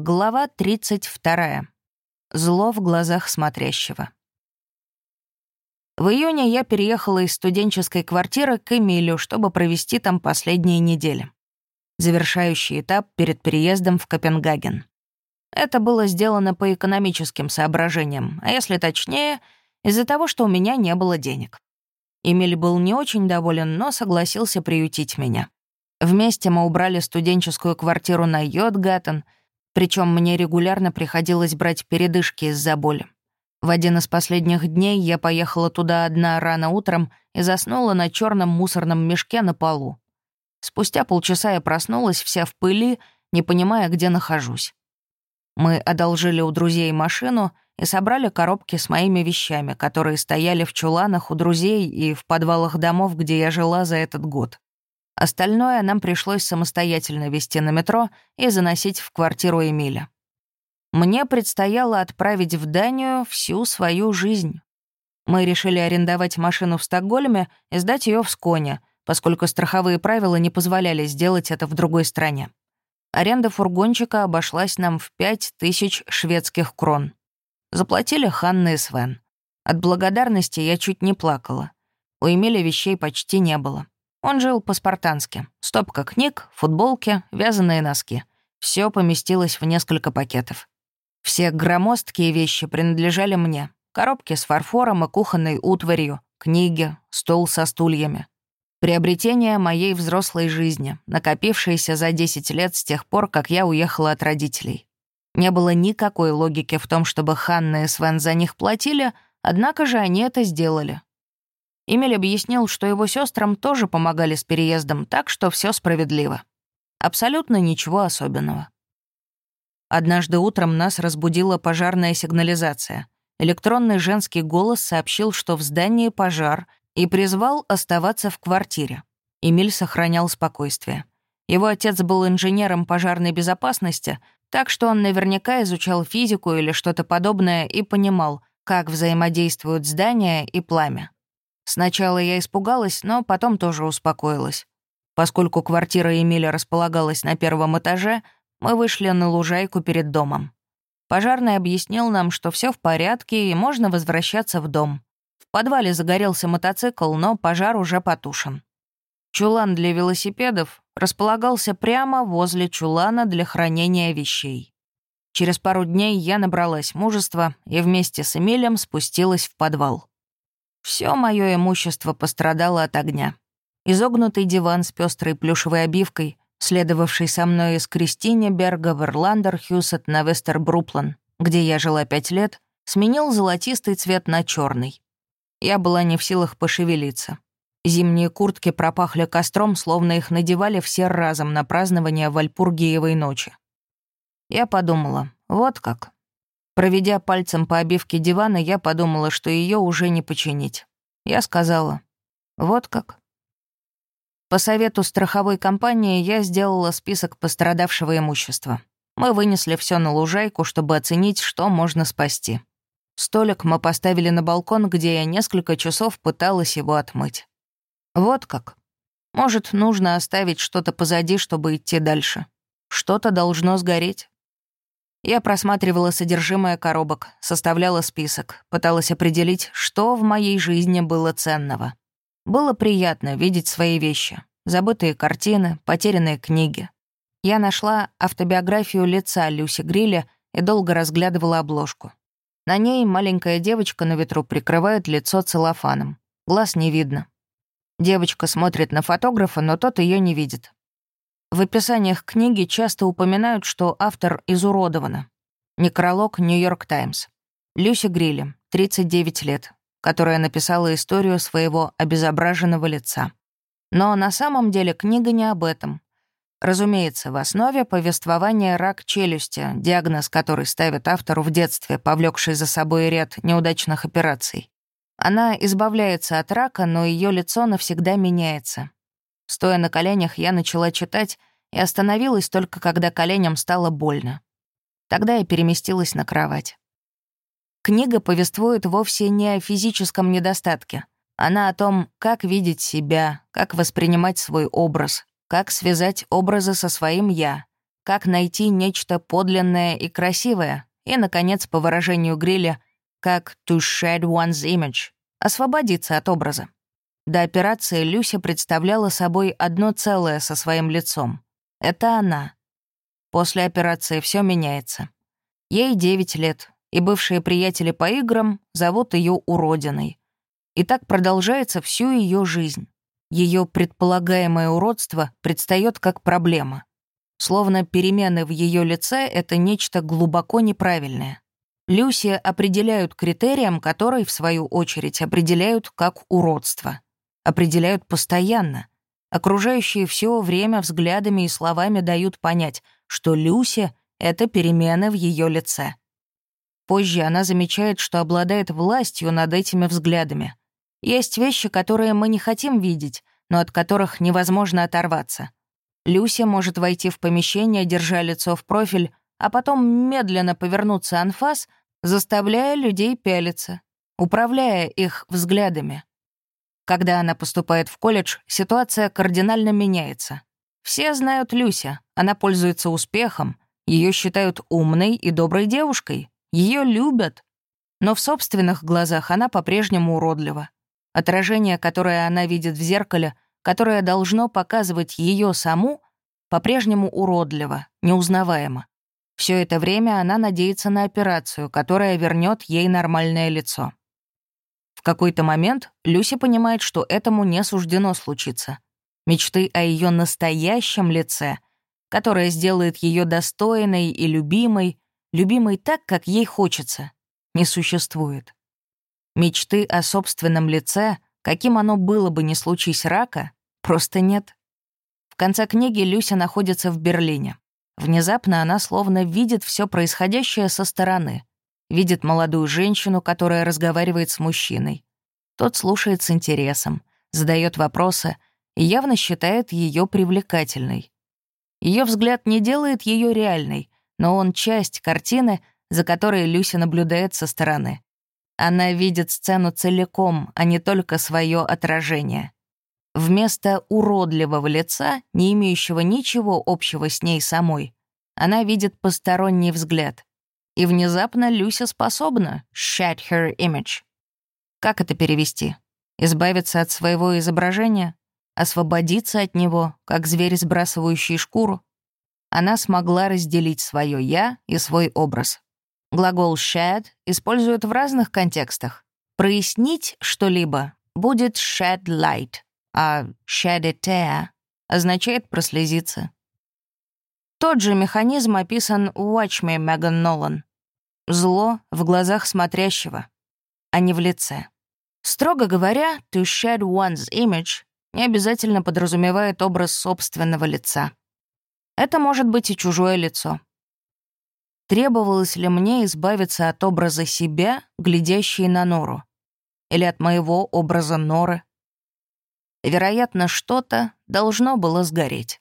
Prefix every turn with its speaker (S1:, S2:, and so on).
S1: Глава 32. Зло в глазах смотрящего. В июне я переехала из студенческой квартиры к Эмилю, чтобы провести там последние недели. Завершающий этап перед переездом в Копенгаген. Это было сделано по экономическим соображениям, а если точнее, из-за того, что у меня не было денег. Эмиль был не очень доволен, но согласился приютить меня. Вместе мы убрали студенческую квартиру на Йодгаттен — причем мне регулярно приходилось брать передышки из-за боли. В один из последних дней я поехала туда одна рано утром и заснула на черном мусорном мешке на полу. Спустя полчаса я проснулась вся в пыли, не понимая, где нахожусь. Мы одолжили у друзей машину и собрали коробки с моими вещами, которые стояли в чуланах у друзей и в подвалах домов, где я жила за этот год. Остальное нам пришлось самостоятельно везти на метро и заносить в квартиру Эмиля. Мне предстояло отправить в Данию всю свою жизнь. Мы решили арендовать машину в Стокгольме и сдать ее в Сконе, поскольку страховые правила не позволяли сделать это в другой стране. Аренда фургончика обошлась нам в пять тысяч шведских крон. Заплатили Ханна и Свен. От благодарности я чуть не плакала. У Эмиля вещей почти не было. Он жил по-спартански. Стопка книг, футболки, вязаные носки. Все поместилось в несколько пакетов. Все громоздкие вещи принадлежали мне. Коробки с фарфором и кухонной утварью, книги, стол со стульями. Приобретение моей взрослой жизни, накопившееся за 10 лет с тех пор, как я уехала от родителей. Не было никакой логики в том, чтобы Ханна и Свен за них платили, однако же они это сделали. Эмиль объяснил, что его сестрам тоже помогали с переездом, так что все справедливо. Абсолютно ничего особенного. Однажды утром нас разбудила пожарная сигнализация. Электронный женский голос сообщил, что в здании пожар, и призвал оставаться в квартире. Эмиль сохранял спокойствие. Его отец был инженером пожарной безопасности, так что он наверняка изучал физику или что-то подобное и понимал, как взаимодействуют здания и пламя. Сначала я испугалась, но потом тоже успокоилась. Поскольку квартира Эмиля располагалась на первом этаже, мы вышли на лужайку перед домом. Пожарный объяснил нам, что все в порядке и можно возвращаться в дом. В подвале загорелся мотоцикл, но пожар уже потушен. Чулан для велосипедов располагался прямо возле чулана для хранения вещей. Через пару дней я набралась мужества и вместе с Эмилем спустилась в подвал. Все мое имущество пострадало от огня. Изогнутый диван с пестрой плюшевой обивкой, следовавший со мной из Кристине Берга в Ирландер Хьюсет на Вестербруплан, где я жила пять лет, сменил золотистый цвет на черный. Я была не в силах пошевелиться. Зимние куртки пропахли костром, словно их надевали все разом на празднование Вальпургиевой ночи. Я подумала, вот как. Проведя пальцем по обивке дивана, я подумала, что ее уже не починить. Я сказала, вот как. По совету страховой компании я сделала список пострадавшего имущества. Мы вынесли все на лужайку, чтобы оценить, что можно спасти. Столик мы поставили на балкон, где я несколько часов пыталась его отмыть. Вот как. Может, нужно оставить что-то позади, чтобы идти дальше. Что-то должно сгореть. Я просматривала содержимое коробок, составляла список, пыталась определить, что в моей жизни было ценного. Было приятно видеть свои вещи. Забытые картины, потерянные книги. Я нашла автобиографию лица Люси Гриля и долго разглядывала обложку. На ней маленькая девочка на ветру прикрывает лицо целлофаном. Глаз не видно. Девочка смотрит на фотографа, но тот ее не видит. В описаниях книги часто упоминают, что автор изуродована. Некролог «Нью-Йорк Таймс». Люси Грилли, 39 лет, которая написала историю своего обезображенного лица. Но на самом деле книга не об этом. Разумеется, в основе повествования рак челюсти, диагноз который ставит автору в детстве, повлекший за собой ряд неудачных операций. Она избавляется от рака, но ее лицо навсегда меняется. Стоя на коленях, я начала читать и остановилась только когда коленям стало больно. Тогда я переместилась на кровать. Книга повествует вовсе не о физическом недостатке. Она о том, как видеть себя, как воспринимать свой образ, как связать образы со своим «я», как найти нечто подлинное и красивое, и, наконец, по выражению Гриля, как «to shed one's image» — освободиться от образа. До операции Люся представляла собой одно целое со своим лицом. Это она. После операции все меняется. Ей 9 лет, и бывшие приятели по играм зовут ее уродиной. И так продолжается всю ее жизнь. Ее предполагаемое уродство предстает как проблема. Словно перемены в ее лице — это нечто глубоко неправильное. Люси определяют критериям, которые, в свою очередь, определяют как уродство. Определяют постоянно. Окружающие все время взглядами и словами дают понять, что Люси — это перемены в ее лице. Позже она замечает, что обладает властью над этими взглядами. Есть вещи, которые мы не хотим видеть, но от которых невозможно оторваться. Люся может войти в помещение, держа лицо в профиль, а потом медленно повернуться анфас, заставляя людей пялиться, управляя их взглядами. Когда она поступает в колледж, ситуация кардинально меняется. Все знают Люся, она пользуется успехом, ее считают умной и доброй девушкой, ее любят. Но в собственных глазах она по-прежнему уродлива. Отражение, которое она видит в зеркале — которое должно показывать ее саму, по-прежнему уродливо, неузнаваемо. Все это время она надеется на операцию, которая вернет ей нормальное лицо. В какой-то момент Люси понимает, что этому не суждено случиться. Мечты о ее настоящем лице, которое сделает ее достойной и любимой, любимой так, как ей хочется, не существует. Мечты о собственном лице, каким оно было бы не случись рака, Просто нет. В конце книги Люся находится в Берлине. Внезапно она словно видит все происходящее со стороны. Видит молодую женщину, которая разговаривает с мужчиной. Тот слушает с интересом, задает вопросы и явно считает ее привлекательной. Ее взгляд не делает ее реальной, но он часть картины, за которой Люся наблюдает со стороны. Она видит сцену целиком, а не только свое отражение. Вместо уродливого лица, не имеющего ничего общего с ней самой, она видит посторонний взгляд. И внезапно Люся способна «shed her image». Как это перевести? Избавиться от своего изображения? Освободиться от него, как зверь, сбрасывающий шкуру? Она смогла разделить свое «я» и свой образ. Глагол «shed» используют в разных контекстах. Прояснить что-либо будет «shed light», а shed a tear означает прослезиться. Тот же механизм описан в Watch Me, Меган Нолан. Зло в глазах смотрящего, а не в лице. Строго говоря, to shed one's image не обязательно подразумевает образ собственного лица. Это может быть и чужое лицо. Требовалось ли мне избавиться от образа себя, глядящей на нору? Или от моего образа норы? Вероятно, что-то должно было сгореть.